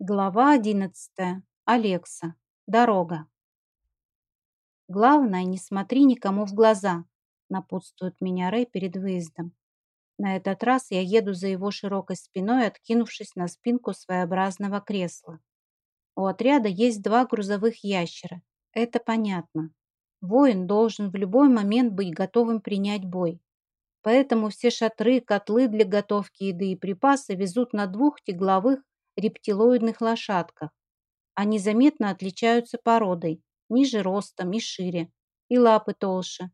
Глава одиннадцатая. Алекса. Дорога. Главное, не смотри никому в глаза, напутствует меня Рэй перед выездом. На этот раз я еду за его широкой спиной, откинувшись на спинку своеобразного кресла. У отряда есть два грузовых ящера. Это понятно. Воин должен в любой момент быть готовым принять бой. Поэтому все шатры, котлы для готовки еды и припасы везут на двух тягловых рептилоидных лошадках. Они заметно отличаются породой, ниже ростом и шире, и лапы толще.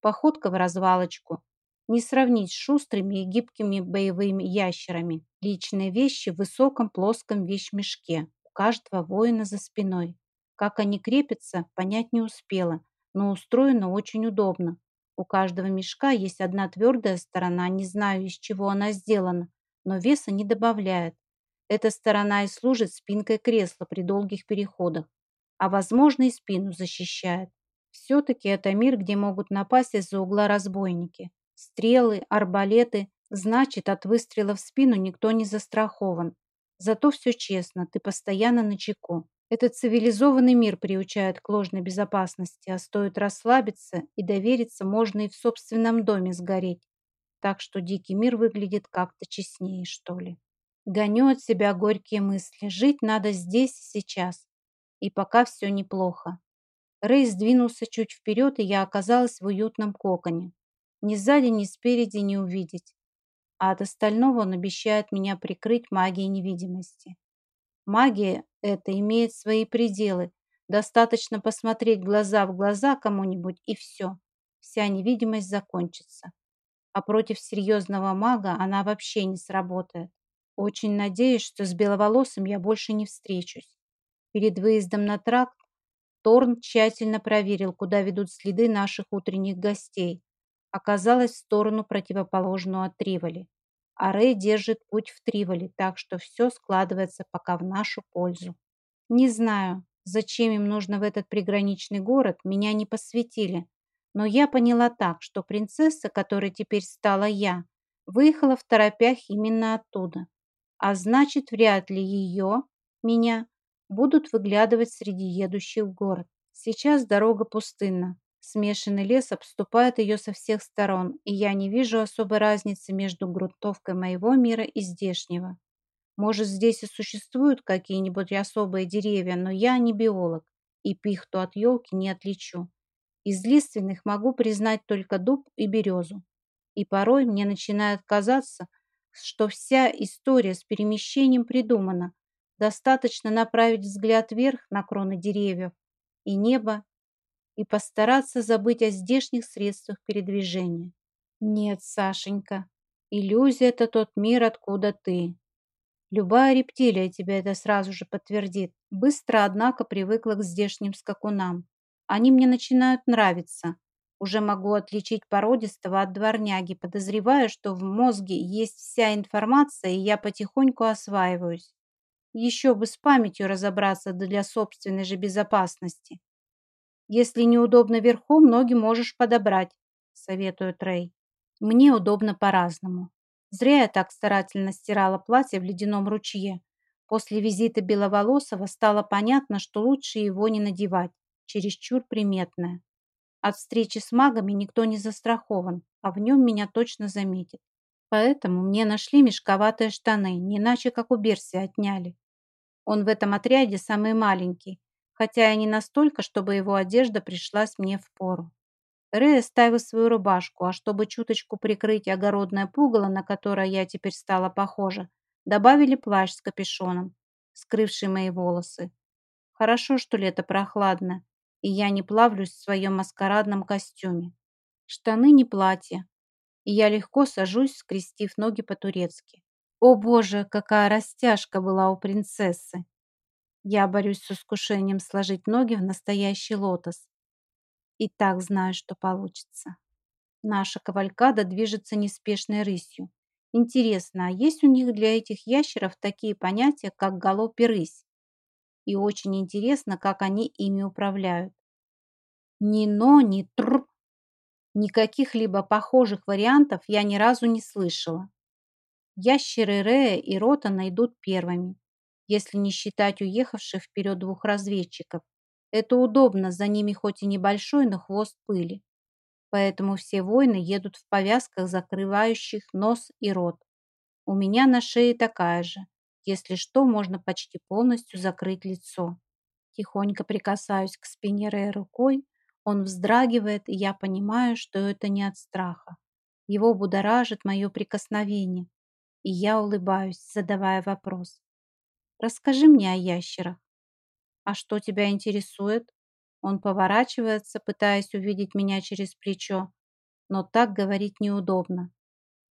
Походка в развалочку. Не сравнить с шустрыми и гибкими боевыми ящерами. Личные вещи в высоком плоском вещмешке. У каждого воина за спиной. Как они крепятся, понять не успела, но устроено очень удобно. У каждого мешка есть одна твердая сторона, не знаю, из чего она сделана, но веса не добавляет. Эта сторона и служит спинкой кресла при долгих переходах, а, возможно, и спину защищает. Все-таки это мир, где могут напасть из-за угла разбойники. Стрелы, арбалеты, значит, от выстрела в спину никто не застрахован. Зато все честно, ты постоянно на чеку. Этот цивилизованный мир приучает к ложной безопасности, а стоит расслабиться и довериться, можно и в собственном доме сгореть. Так что дикий мир выглядит как-то честнее, что ли. Гоню от себя горькие мысли. Жить надо здесь и сейчас. И пока все неплохо. Рэй сдвинулся чуть вперед, и я оказалась в уютном коконе. Ни сзади, ни спереди не увидеть. А от остального он обещает меня прикрыть магией невидимости. Магия эта имеет свои пределы. Достаточно посмотреть глаза в глаза кому-нибудь, и все. Вся невидимость закончится. А против серьезного мага она вообще не сработает. Очень надеюсь, что с беловолосым я больше не встречусь. Перед выездом на тракт Торн тщательно проверил, куда ведут следы наших утренних гостей. Оказалось, в сторону противоположную от Триволи. А Рэй держит путь в Триволи, так что все складывается пока в нашу пользу. Не знаю, зачем им нужно в этот приграничный город, меня не посвятили. Но я поняла так, что принцесса, которой теперь стала я, выехала в торопях именно оттуда а значит, вряд ли ее, меня, будут выглядывать среди едущих в город. Сейчас дорога пустынна. Смешанный лес обступает ее со всех сторон, и я не вижу особой разницы между грунтовкой моего мира и здешнего. Может, здесь и существуют какие-нибудь особые деревья, но я не биолог, и пихту от елки не отличу. Из лиственных могу признать только дуб и березу. И порой мне начинает казаться, что вся история с перемещением придумана. Достаточно направить взгляд вверх на кроны деревьев и небо и постараться забыть о здешних средствах передвижения. Нет, Сашенька, иллюзия – это тот мир, откуда ты. Любая рептилия тебе это сразу же подтвердит. Быстро, однако, привыкла к здешним скакунам. Они мне начинают нравиться. Уже могу отличить породистого от дворняги, подозревая, что в мозге есть вся информация, и я потихоньку осваиваюсь. Еще бы с памятью разобраться для собственной же безопасности. Если неудобно верхом, ноги можешь подобрать, советует Рэй. Мне удобно по-разному. Зря я так старательно стирала платье в ледяном ручье. После визита Беловолосова стало понятно, что лучше его не надевать, чересчур приметное. От встречи с магами никто не застрахован, а в нем меня точно заметит. Поэтому мне нашли мешковатые штаны, не иначе как у Берси отняли. Он в этом отряде самый маленький, хотя и не настолько, чтобы его одежда пришлась мне в пору. Рэй оставил свою рубашку, а чтобы чуточку прикрыть огородное пугало, на которое я теперь стала похожа, добавили плащ с капюшоном, скрывший мои волосы. Хорошо, что лето прохладно, и я не плавлюсь в своем маскарадном костюме. Штаны не платье, и я легко сажусь, скрестив ноги по-турецки. О боже, какая растяжка была у принцессы! Я борюсь с искушением сложить ноги в настоящий лотос. И так знаю, что получится. Наша кавалькада движется неспешной рысью. Интересно, а есть у них для этих ящеров такие понятия, как галоп и рысь? И очень интересно, как они ими управляют. Ни но, ни тр. Никаких либо похожих вариантов я ни разу не слышала. Ящеры Рея и Рота найдут первыми. если не считать уехавших вперед двух разведчиков. Это удобно, за ними хоть и небольшой, но хвост пыли. Поэтому все воины едут в повязках, закрывающих нос и рот. У меня на шее такая же. Если что, можно почти полностью закрыть лицо. Тихонько прикасаюсь к спине Рэя рукой, он вздрагивает, и я понимаю, что это не от страха. Его будоражит мое прикосновение, и я улыбаюсь, задавая вопрос. «Расскажи мне о ящерах». «А что тебя интересует?» Он поворачивается, пытаясь увидеть меня через плечо, но так говорить неудобно.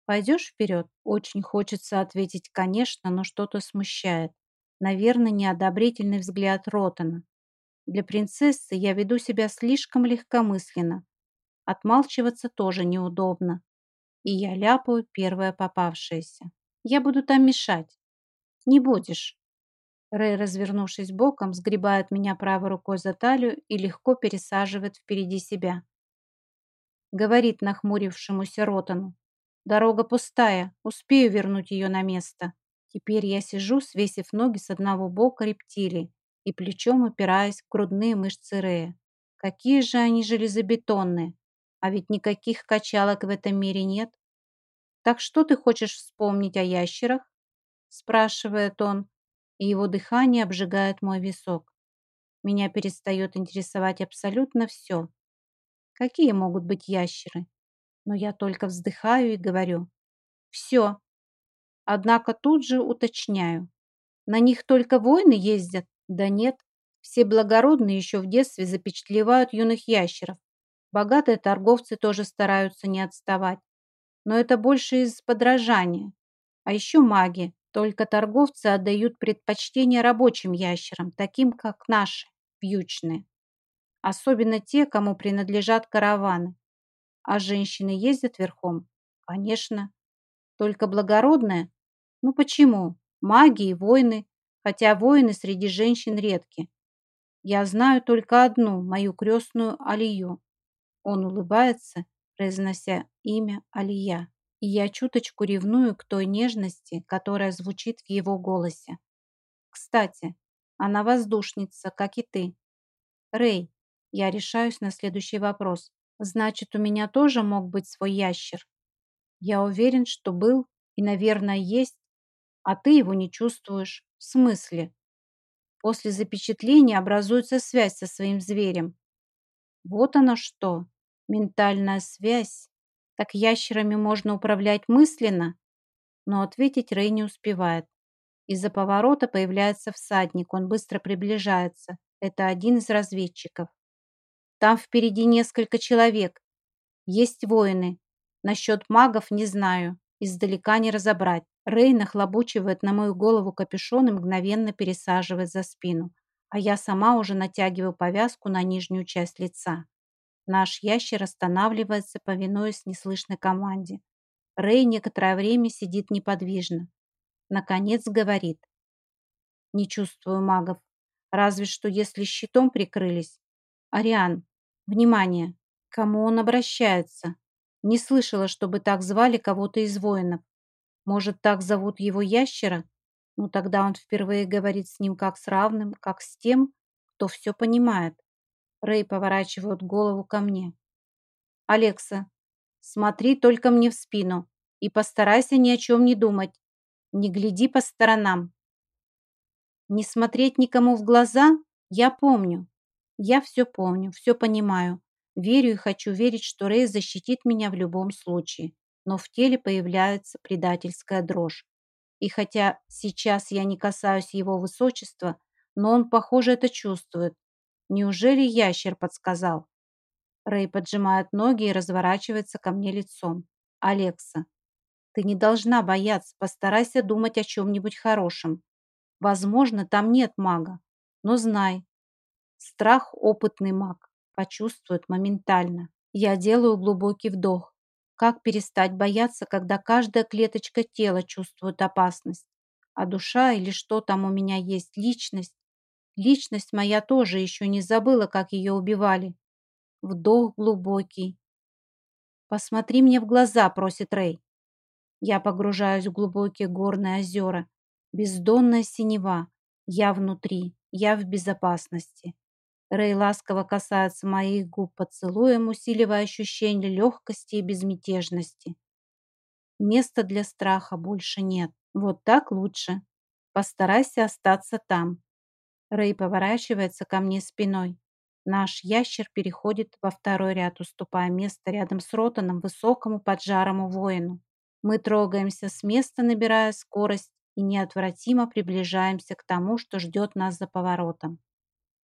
«Пойдешь вперед?» Очень хочется ответить «конечно», но что-то смущает. Наверное, неодобрительный взгляд Ротана. Для принцессы я веду себя слишком легкомысленно. Отмалчиваться тоже неудобно. И я ляпаю первое попавшееся. Я буду там мешать. Не будешь. Рэй, развернувшись боком, сгребает меня правой рукой за талию и легко пересаживает впереди себя. Говорит нахмурившемуся Ротану. Дорога пустая, успею вернуть ее на место. Теперь я сижу, свесив ноги с одного бока рептилии и плечом упираясь в грудные мышцы Рея. Какие же они железобетонные, а ведь никаких качалок в этом мире нет. «Так что ты хочешь вспомнить о ящерах?» спрашивает он, и его дыхание обжигает мой висок. Меня перестает интересовать абсолютно все. Какие могут быть ящеры? Но я только вздыхаю и говорю. Все. Однако тут же уточняю. На них только воины ездят? Да нет, все благородные еще в детстве запечатлевают юных ящеров. Богатые торговцы тоже стараются не отставать. Но это больше из подражания. А еще маги. Только торговцы отдают предпочтение рабочим ящерам, таким как наши, вьючные. Особенно те, кому принадлежат караваны. А женщины ездят верхом? Конечно. Только благородные? Ну почему? Маги и воины хотя воины среди женщин редки. Я знаю только одну, мою крестную Алию. Он улыбается, произнося имя Алия, и я чуточку ревную к той нежности, которая звучит в его голосе. Кстати, она воздушница, как и ты. Рэй, я решаюсь на следующий вопрос. Значит, у меня тоже мог быть свой ящер? Я уверен, что был и, наверное, есть, а ты его не чувствуешь. В смысле? После запечатления образуется связь со своим зверем. Вот оно что. Ментальная связь. Так ящерами можно управлять мысленно? Но ответить Рэй не успевает. Из-за поворота появляется всадник. Он быстро приближается. Это один из разведчиков. Там впереди несколько человек. Есть воины. Насчет магов не знаю. Издалека не разобрать. Рэй нахлобучивает на мою голову капюшон и мгновенно пересаживает за спину, а я сама уже натягиваю повязку на нижнюю часть лица. Наш ящер останавливается, повинуясь неслышной команде. Рэй некоторое время сидит неподвижно. Наконец говорит. Не чувствую магов. Разве что если щитом прикрылись. Ариан, внимание! Кому он обращается? Не слышала, чтобы так звали кого-то из воинов. Может, так зовут его ящера? Ну, тогда он впервые говорит с ним как с равным, как с тем, кто все понимает. Рэй поворачивает голову ко мне. «Алекса, смотри только мне в спину и постарайся ни о чем не думать. Не гляди по сторонам. Не смотреть никому в глаза я помню. Я все помню, все понимаю. Верю и хочу верить, что Рэй защитит меня в любом случае но в теле появляется предательская дрожь. И хотя сейчас я не касаюсь его высочества, но он, похоже, это чувствует. Неужели ящер подсказал? Рэй поджимает ноги и разворачивается ко мне лицом. «Алекса, ты не должна бояться, постарайся думать о чем-нибудь хорошем. Возможно, там нет мага, но знай, страх опытный маг почувствует моментально. Я делаю глубокий вдох. Как перестать бояться, когда каждая клеточка тела чувствует опасность? А душа или что там у меня есть, личность? Личность моя тоже еще не забыла, как ее убивали. Вдох глубокий. «Посмотри мне в глаза», — просит Рэй. Я погружаюсь в глубокие горные озера. Бездонная синева. Я внутри, я в безопасности. Рэй ласково касается моих губ поцелуем, усиливая ощущение легкости и безмятежности. Места для страха больше нет. Вот так лучше. Постарайся остаться там. Рэй поворачивается ко мне спиной. Наш ящер переходит во второй ряд, уступая место рядом с Ротаном высокому поджарому воину. Мы трогаемся с места, набирая скорость, и неотвратимо приближаемся к тому, что ждет нас за поворотом.